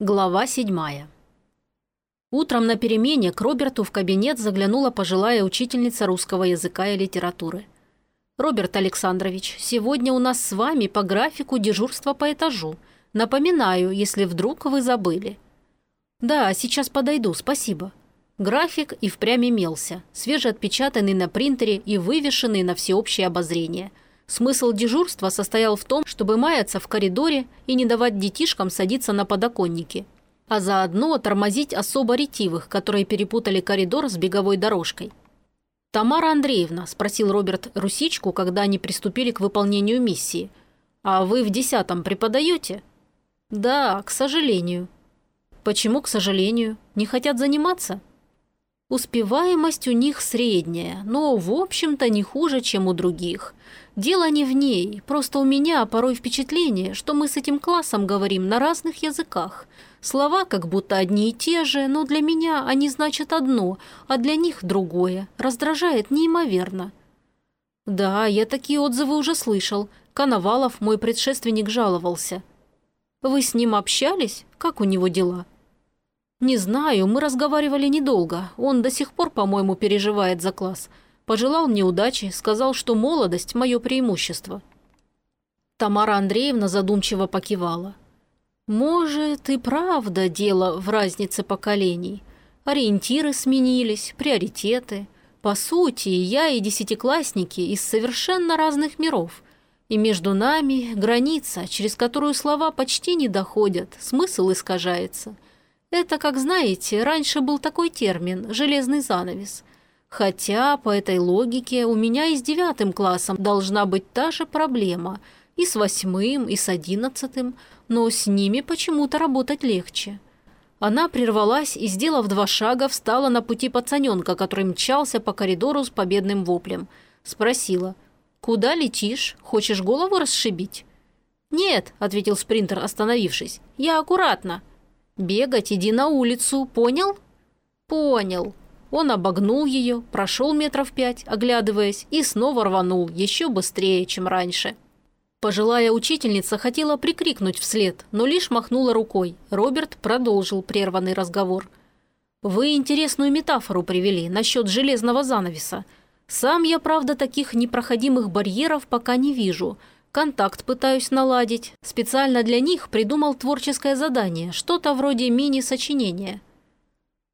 Глава седьмая. Утром на перемене к Роберту в кабинет заглянула пожилая учительница русского языка и литературы. «Роберт Александрович, сегодня у нас с вами по графику дежурства по этажу. Напоминаю, если вдруг вы забыли». «Да, сейчас подойду, спасибо». График и впрямь имелся, свежеотпечатанный на принтере и вывешенный на всеобщее обозрение – Смысл дежурства состоял в том, чтобы маяться в коридоре и не давать детишкам садиться на подоконники, а заодно тормозить особо ретивых, которые перепутали коридор с беговой дорожкой. «Тамара Андреевна», – спросил Роберт Русичку, когда они приступили к выполнению миссии, «а вы в десятом преподаете?» «Да, к сожалению». «Почему, к сожалению? Не хотят заниматься?» Успеваемость у них средняя, но, в общем-то, не хуже, чем у других. Дело не в ней, просто у меня порой впечатление, что мы с этим классом говорим на разных языках. Слова как будто одни и те же, но для меня они значат одно, а для них другое. Раздражает неимоверно. Да, я такие отзывы уже слышал. Коновалов, мой предшественник, жаловался. Вы с ним общались? Как у него дела? «Не знаю, мы разговаривали недолго. Он до сих пор, по-моему, переживает за класс. Пожелал мне удачи, сказал, что молодость – мое преимущество». Тамара Андреевна задумчиво покивала. «Может, и правда дело в разнице поколений. Ориентиры сменились, приоритеты. По сути, я и десятиклассники из совершенно разных миров. И между нами граница, через которую слова почти не доходят, смысл искажается. Это, как знаете, раньше был такой термин «железный занавес». Хотя, по этой логике, у меня и с девятым классом должна быть та же проблема. И с восьмым, и с одиннадцатым. Но с ними почему-то работать легче. Она прервалась и, сделав два шага, встала на пути пацаненка, который мчался по коридору с победным воплем. Спросила. «Куда летишь? Хочешь голову расшибить?» «Нет», — ответил спринтер, остановившись. «Я аккуратно». «Бегать иди на улицу, понял?» «Понял». Он обогнул ее, прошел метров пять, оглядываясь, и снова рванул, еще быстрее, чем раньше. Пожилая учительница хотела прикрикнуть вслед, но лишь махнула рукой. Роберт продолжил прерванный разговор. «Вы интересную метафору привели насчет железного занавеса. Сам я, правда, таких непроходимых барьеров пока не вижу – Контакт пытаюсь наладить. Специально для них придумал творческое задание, что-то вроде мини-сочинения.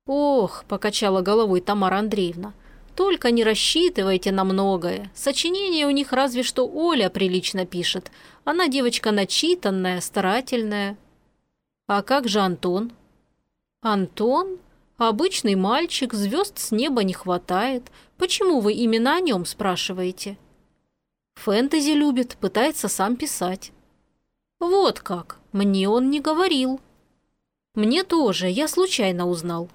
«Ох», – покачала головой Тамара Андреевна, – «только не рассчитывайте на многое. Сочинение у них разве что Оля прилично пишет. Она девочка начитанная, старательная». «А как же Антон?» «Антон? Обычный мальчик, звезд с неба не хватает. Почему вы именно о нем спрашиваете?» Фэнтези любит, пытается сам писать. Вот как, мне он не говорил. Мне тоже, я случайно узнал.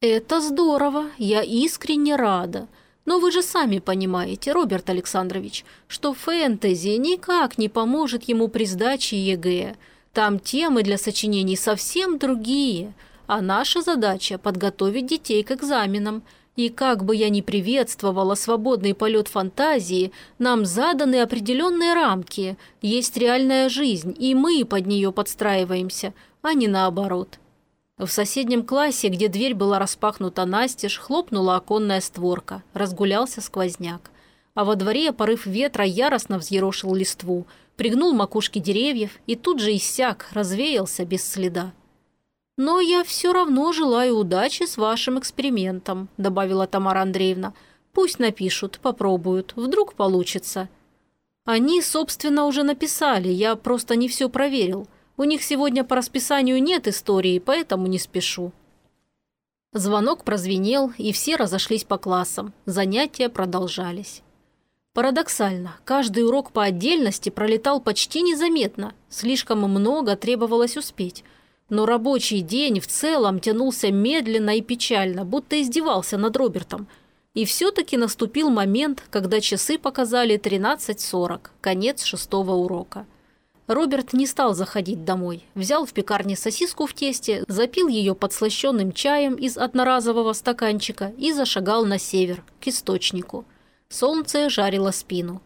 Это здорово, я искренне рада. Но вы же сами понимаете, Роберт Александрович, что фэнтези никак не поможет ему при сдаче ЕГЭ. Там темы для сочинений совсем другие, а наша задача – подготовить детей к экзаменам – и как бы я ни приветствовала свободный полет фантазии, нам заданы определенные рамки, есть реальная жизнь, и мы под нее подстраиваемся, а не наоборот. В соседнем классе, где дверь была распахнута настежь, хлопнула оконная створка, разгулялся сквозняк. А во дворе порыв ветра яростно взъерошил листву, пригнул макушки деревьев и тут же иссяк, развеялся без следа. «Но я все равно желаю удачи с вашим экспериментом», добавила Тамара Андреевна. «Пусть напишут, попробуют, вдруг получится». «Они, собственно, уже написали, я просто не все проверил. У них сегодня по расписанию нет истории, поэтому не спешу». Звонок прозвенел, и все разошлись по классам. Занятия продолжались. Парадоксально, каждый урок по отдельности пролетал почти незаметно. Слишком много требовалось успеть – но рабочий день в целом тянулся медленно и печально, будто издевался над Робертом. И все-таки наступил момент, когда часы показали 13.40, конец шестого урока. Роберт не стал заходить домой. Взял в пекарне сосиску в тесте, запил ее подслащенным чаем из одноразового стаканчика и зашагал на север, к источнику. Солнце жарило спину.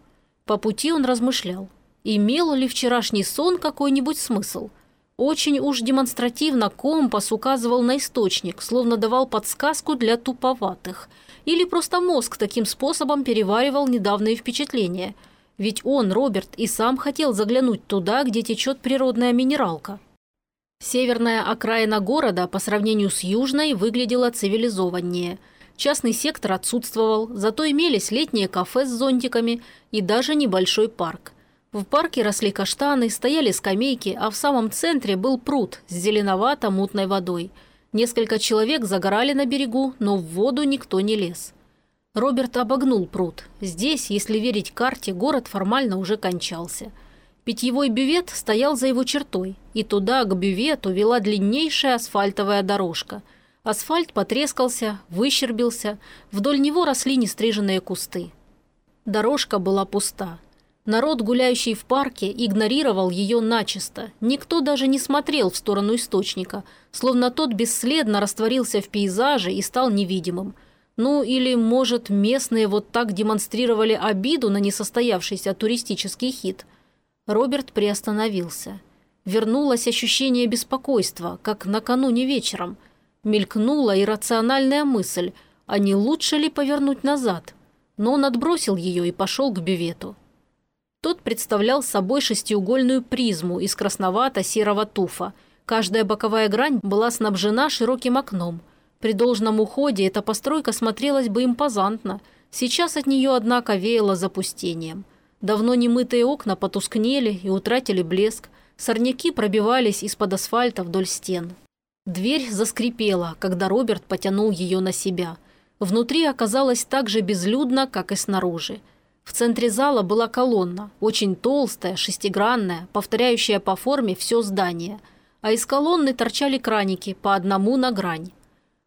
По пути он размышлял. Имел ли вчерашний сон какой-нибудь смысл – Очень уж демонстративно компас указывал на источник, словно давал подсказку для туповатых. Или просто мозг таким способом переваривал недавние впечатления. Ведь он, Роберт, и сам хотел заглянуть туда, где течет природная минералка. Северная окраина города по сравнению с южной выглядела цивилизованнее. Частный сектор отсутствовал, зато имелись летние кафе с зонтиками и даже небольшой парк – в парке росли каштаны, стояли скамейки, а в самом центре был пруд с зеленовато-мутной водой. Несколько человек загорали на берегу, но в воду никто не лез. Роберт обогнул пруд. Здесь, если верить карте, город формально уже кончался. Питьевой бювет стоял за его чертой, и туда, к бювету, вела длиннейшая асфальтовая дорожка. Асфальт потрескался, выщербился, вдоль него росли нестриженные кусты. Дорожка была пуста. Народ, гуляющий в парке, игнорировал ее начисто. Никто даже не смотрел в сторону источника, словно тот бесследно растворился в пейзаже и стал невидимым. Ну или, может, местные вот так демонстрировали обиду на несостоявшийся туристический хит. Роберт приостановился. Вернулось ощущение беспокойства, как накануне вечером. Мелькнула иррациональная мысль, а не лучше ли повернуть назад? Но он отбросил ее и пошел к бювету. Тот представлял собой шестиугольную призму из красновато-серого туфа. Каждая боковая грань была снабжена широким окном. При должном уходе эта постройка смотрелась бы импозантно. Сейчас от нее, однако, веяло запустением. Давно немытые окна потускнели и утратили блеск. Сорняки пробивались из-под асфальта вдоль стен. Дверь заскрипела, когда Роберт потянул ее на себя. Внутри оказалось так же безлюдно, как и снаружи. В центре зала была колонна, очень толстая, шестигранная, повторяющая по форме все здание, а из колонны торчали краники по одному на грань.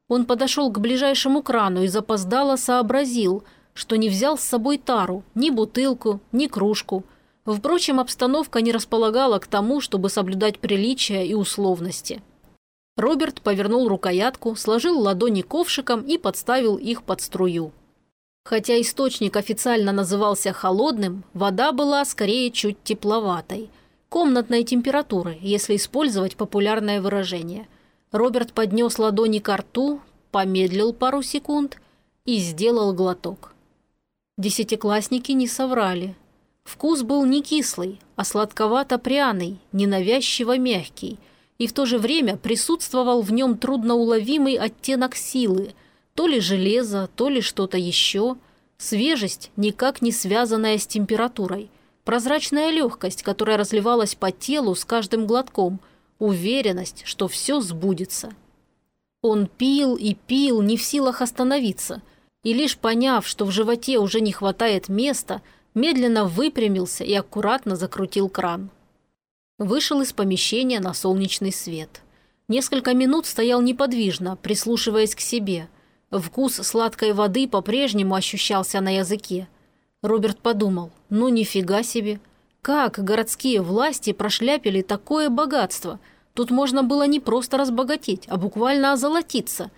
Он подошел к ближайшему крану и запоздало сообразил, что не взял с собой тару, ни бутылку, ни кружку. Впрочем, обстановка не располагала к тому, чтобы соблюдать приличия и условности. Роберт повернул рукоятку, сложил ладони ковшиком и подставил их под струю. Хотя источник официально назывался холодным, вода была скорее чуть тепловатой. Комнатной температуры, если использовать популярное выражение. Роберт поднес ладони к рту, помедлил пару секунд и сделал глоток. Десятиклассники не соврали. Вкус был не кислый, а сладковато-пряный, ненавязчиво мягкий, и в то же время присутствовал в нем трудноуловимый оттенок силы – то ли железо, то ли что-то еще. Свежесть, никак не связанная с температурой. Прозрачная легкость, которая разливалась по телу с каждым глотком. Уверенность, что все сбудется. Он пил и пил, не в силах остановиться. И лишь поняв, что в животе уже не хватает места, медленно выпрямился и аккуратно закрутил кран. Вышел из помещения на солнечный свет. Несколько минут стоял неподвижно, прислушиваясь к себе – Вкус сладкой воды по-прежнему ощущался на языке. Роберт подумал, ну нифига себе. Как городские власти прошляпили такое богатство? Тут можно было не просто разбогатеть, а буквально озолотиться.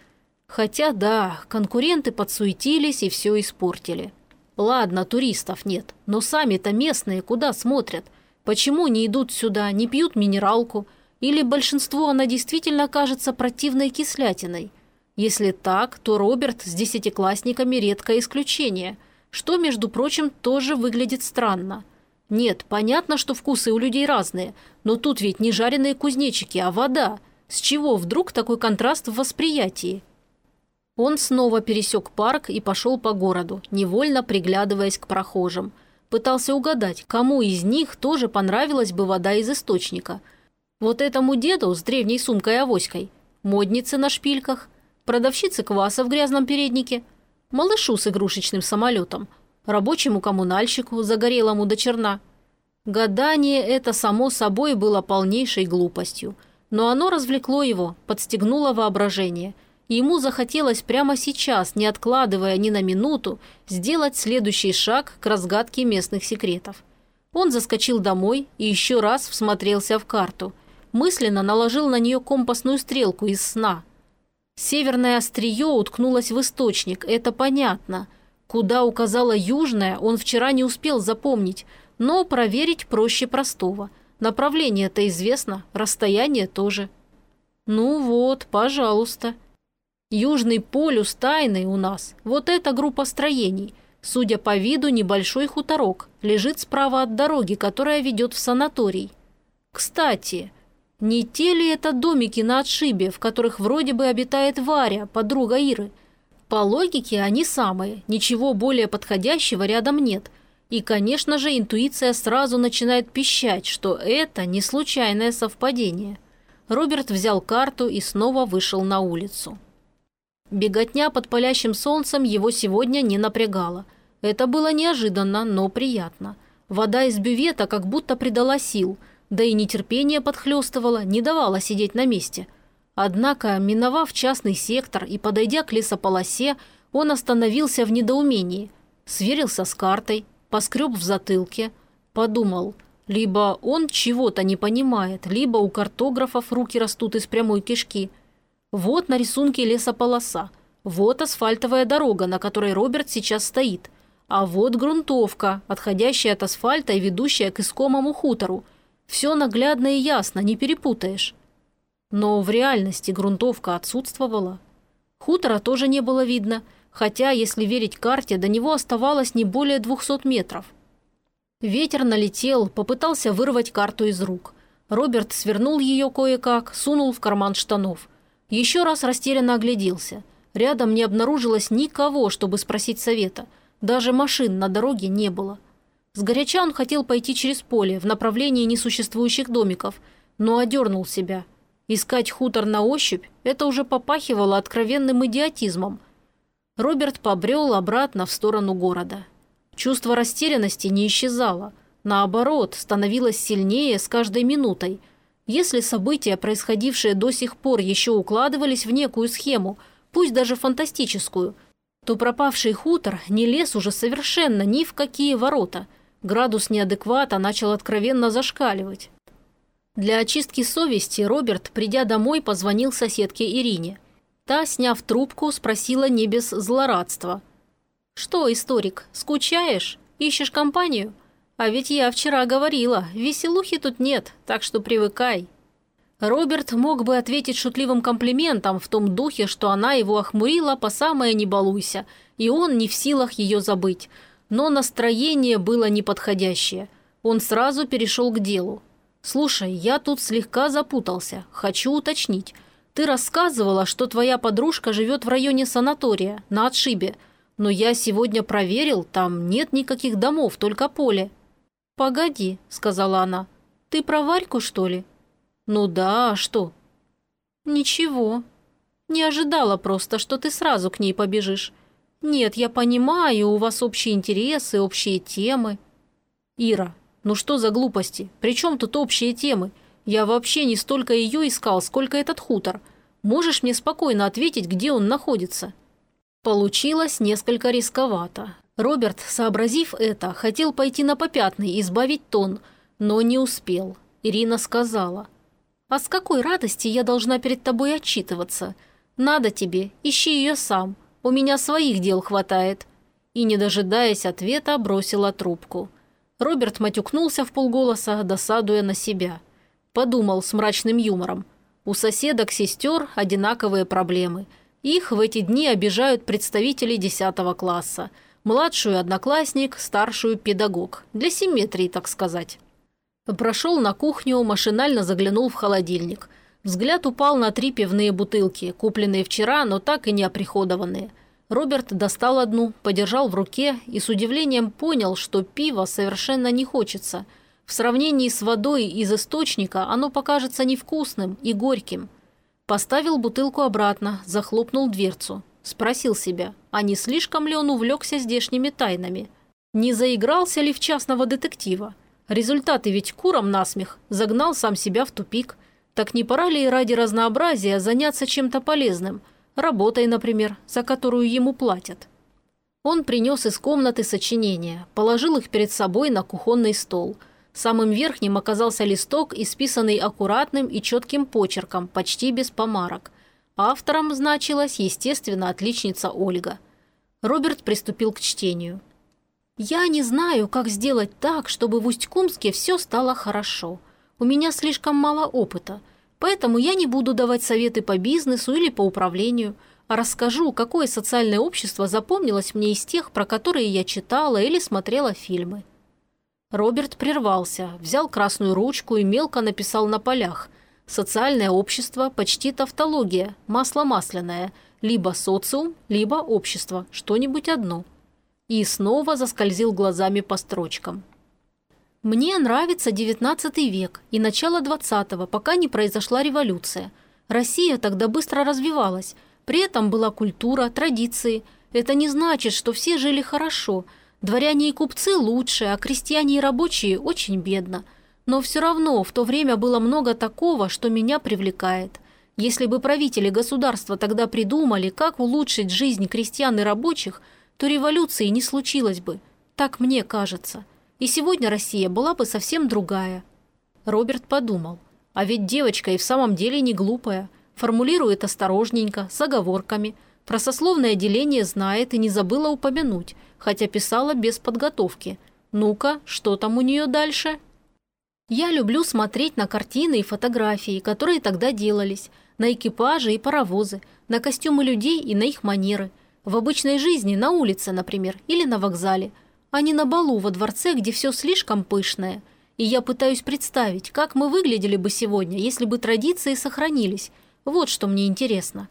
Хотя да, конкуренты подсуетились и все испортили. Ладно, туристов нет, но сами-то местные куда смотрят? Почему не идут сюда, не пьют минералку? Или большинству она действительно кажется противной кислятиной? Если так, то Роберт с десятиклассниками редкое исключение, что, между прочим, тоже выглядит странно. Нет, понятно, что вкусы у людей разные, но тут ведь не жареные кузнечики, а вода. С чего вдруг такой контраст в восприятии? Он снова пересек парк и пошел по городу, невольно приглядываясь к прохожим. Пытался угадать, кому из них тоже понравилась бы вода из источника. Вот этому деду с древней сумкой-авоськой, моднице на шпильках – продавщице кваса в грязном переднике, малышу с игрушечным самолетом, рабочему коммунальщику, загорелому до черна. Гадание это, само собой, было полнейшей глупостью, но оно развлекло его, подстегнуло воображение, и ему захотелось прямо сейчас, не откладывая ни на минуту, сделать следующий шаг к разгадке местных секретов. Он заскочил домой и еще раз всмотрелся в карту. Мысленно наложил на нее компасную стрелку из сна – Северное острие уткнулось в источник, это понятно. Куда указала южная, он вчера не успел запомнить, но проверить проще простого. Направление-то известно, расстояние тоже. Ну вот, пожалуйста. Южный полюс тайный у нас. Вот эта группа строений. Судя по виду, небольшой хуторок. Лежит справа от дороги, которая ведет в санаторий. Кстати, не те ли это домики на отшибе, в которых вроде бы обитает Варя, подруга Иры? По логике они самые, ничего более подходящего рядом нет. И, конечно же, интуиция сразу начинает пищать, что это не случайное совпадение. Роберт взял карту и снова вышел на улицу. Беготня под палящим солнцем его сегодня не напрягала. Это было неожиданно, но приятно. Вода из бювета как будто придала сил, да и нетерпение подхлестывало, не давало сидеть на месте – Однако, миновав частный сектор и подойдя к лесополосе, он остановился в недоумении, сверился с картой, поскреб в затылке, подумал, либо он чего-то не понимает, либо у картографов руки растут из прямой кишки. Вот на рисунке лесополоса, вот асфальтовая дорога, на которой Роберт сейчас стоит, а вот грунтовка, отходящая от асфальта и ведущая к искомому хутору. Все наглядно и ясно, не перепутаешь. Но в реальности грунтовка отсутствовала. Хутора тоже не было видно, хотя, если верить карте, до него оставалось не более 200 метров. Ветер налетел, попытался вырвать карту из рук. Роберт свернул ее кое-как, сунул в карман штанов. Еще раз растерянно огляделся. Рядом не обнаружилось никого, чтобы спросить совета. Даже машин на дороге не было. Сгоряча он хотел пойти через поле в направлении несуществующих домиков, но одернул себя – Искать хутор на ощупь – это уже попахивало откровенным идиотизмом. Роберт побрел обратно в сторону города. Чувство растерянности не исчезало. Наоборот, становилось сильнее с каждой минутой. Если события, происходившие до сих пор, еще укладывались в некую схему, пусть даже фантастическую, то пропавший хутор не лез уже совершенно ни в какие ворота. Градус неадеквата начал откровенно зашкаливать. Для очистки совести Роберт, придя домой, позвонил соседке Ирине. Та, сняв трубку, спросила не без злорадства. «Что, историк, скучаешь? Ищешь компанию? А ведь я вчера говорила, веселухи тут нет, так что привыкай». Роберт мог бы ответить шутливым комплиментом в том духе, что она его охмурила по самое не балуйся, и он не в силах ее забыть. Но настроение было неподходящее. Он сразу перешел к делу. «Слушай, я тут слегка запутался. Хочу уточнить. Ты рассказывала, что твоя подружка живет в районе санатория, на отшибе. Но я сегодня проверил, там нет никаких домов, только поле». «Погоди», — сказала она. «Ты про Варьку, что ли?» «Ну да, а что?» «Ничего. Не ожидала просто, что ты сразу к ней побежишь. Нет, я понимаю, у вас общие интересы, общие темы». «Ира, ну что за глупости? Причем тут общие темы? Я вообще не столько ее искал, сколько этот хутор. Можешь мне спокойно ответить, где он находится?» Получилось несколько рисковато. Роберт, сообразив это, хотел пойти на попятный и избавить тон, но не успел. Ирина сказала. «А с какой радости я должна перед тобой отчитываться? Надо тебе, ищи ее сам. У меня своих дел хватает». И, не дожидаясь ответа, бросила трубку. Роберт матюкнулся в полголоса, досадуя на себя. Подумал с мрачным юмором. У соседок-сестер одинаковые проблемы. Их в эти дни обижают представители 10 класса. Младшую – одноклассник, старшую – педагог. Для симметрии, так сказать. Прошел на кухню, машинально заглянул в холодильник. Взгляд упал на три пивные бутылки, купленные вчера, но так и не оприходованные – Роберт достал одну, подержал в руке и с удивлением понял, что пива совершенно не хочется. В сравнении с водой из источника оно покажется невкусным и горьким. Поставил бутылку обратно, захлопнул дверцу. Спросил себя, а не слишком ли он увлекся здешними тайнами? Не заигрался ли в частного детектива? Результаты ведь куром насмех, загнал сам себя в тупик. Так не пора ли ради разнообразия заняться чем-то полезным – Работой, например, за которую ему платят. Он принес из комнаты сочинения, положил их перед собой на кухонный стол. Самым верхним оказался листок, исписанный аккуратным и четким почерком, почти без помарок. Автором значилась, естественно, отличница Ольга. Роберт приступил к чтению. «Я не знаю, как сделать так, чтобы в Усть-Кумске все стало хорошо. У меня слишком мало опыта, поэтому я не буду давать советы по бизнесу или по управлению, а расскажу, какое социальное общество запомнилось мне из тех, про которые я читала или смотрела фильмы. Роберт прервался, взял красную ручку и мелко написал на полях. «Социальное общество, почти тавтология, масло масляное, либо социум, либо общество, что-нибудь одно». И снова заскользил глазами по строчкам. Мне нравится XIX век и начало XX, пока не произошла революция. Россия тогда быстро развивалась. При этом была культура, традиции. Это не значит, что все жили хорошо. Дворяне и купцы лучше, а крестьяне и рабочие очень бедно. Но все равно в то время было много такого, что меня привлекает. Если бы правители государства тогда придумали, как улучшить жизнь крестьян и рабочих, то революции не случилось бы. Так мне кажется. И сегодня Россия была бы совсем другая. Роберт подумал. А ведь девочка и в самом деле не глупая. Формулирует осторожненько, с оговорками. Про сословное деление знает и не забыла упомянуть, хотя писала без подготовки. Ну-ка, что там у нее дальше? Я люблю смотреть на картины и фотографии, которые тогда делались, на экипажи и паровозы, на костюмы людей и на их манеры. В обычной жизни, на улице, например, или на вокзале – а не на балу во дворце, где все слишком пышное. И я пытаюсь представить, как мы выглядели бы сегодня, если бы традиции сохранились. Вот что мне интересно».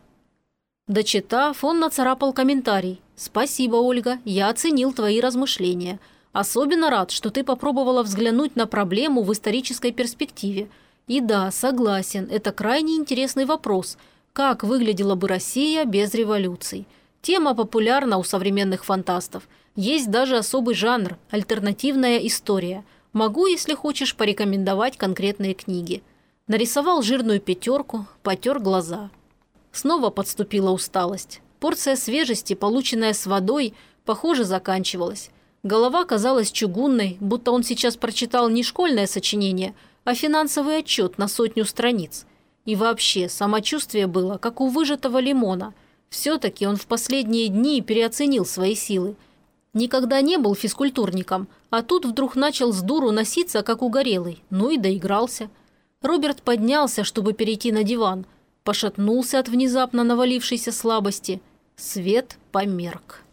Дочитав, он нацарапал комментарий. «Спасибо, Ольга, я оценил твои размышления. Особенно рад, что ты попробовала взглянуть на проблему в исторической перспективе. И да, согласен, это крайне интересный вопрос. Как выглядела бы Россия без революций? Тема популярна у современных фантастов – есть даже особый жанр – альтернативная история. Могу, если хочешь, порекомендовать конкретные книги. Нарисовал жирную пятерку, потер глаза. Снова подступила усталость. Порция свежести, полученная с водой, похоже, заканчивалась. Голова казалась чугунной, будто он сейчас прочитал не школьное сочинение, а финансовый отчет на сотню страниц. И вообще, самочувствие было, как у выжатого лимона. Все-таки он в последние дни переоценил свои силы – Никогда не был физкультурником, а тут вдруг начал с дуру носиться, как угорелый. Ну и доигрался. Роберт поднялся, чтобы перейти на диван. Пошатнулся от внезапно навалившейся слабости. Свет померк.